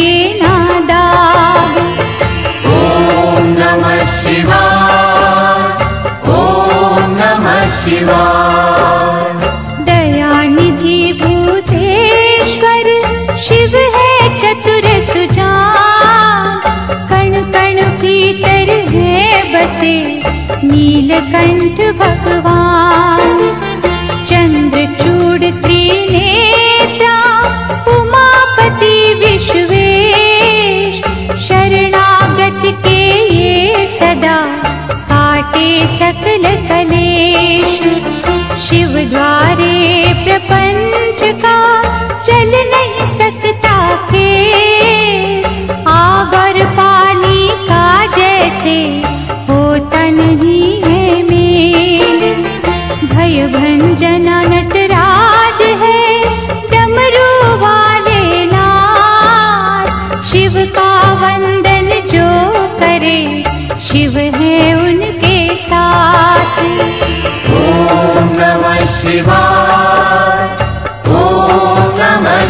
लगे ना दाग ॐ नमः शिवाय। ॐ नमः शिवाय। दयानिधि भूतेश्वर शिव है चतुर सुजान कण कण भीतर है बसे नीलकंठ भगवान। चंद्रचूड़ त्रिनेत्रा प्रपंच का चल नहीं सकता के आग और पानी का नहीं है मेल। भय भंजना नटराज है डमरू वाले नाथ शिव का वंदन जो करे शिव है उनके साथ। ॐ नमः शिवाय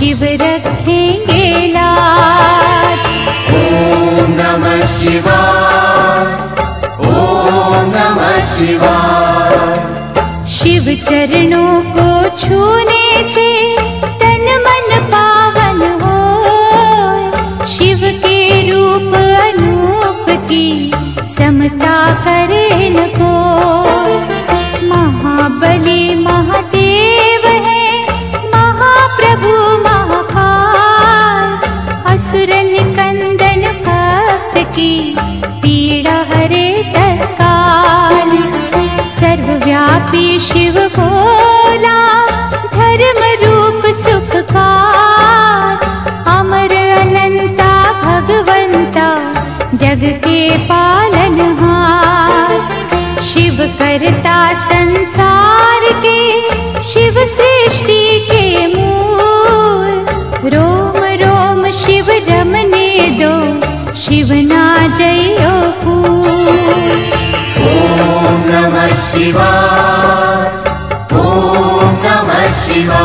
शिव रखेंगे लाज ॐ नमः शिवाय। ॐ नमः शिवाय। शिव चरणों को छूने से तन मन पावन हो शिव के रूप अनूप की समता करे न को महाबली असुर निकंदन भक्त की पीड़ा हरे तत्काल। सर्वव्यापी शिव भोला धर्म अमर अनंता भगवंता जग के पालनहार शिव करता संसार के शिव सृष्टि शिवा ॐ नमः शिवा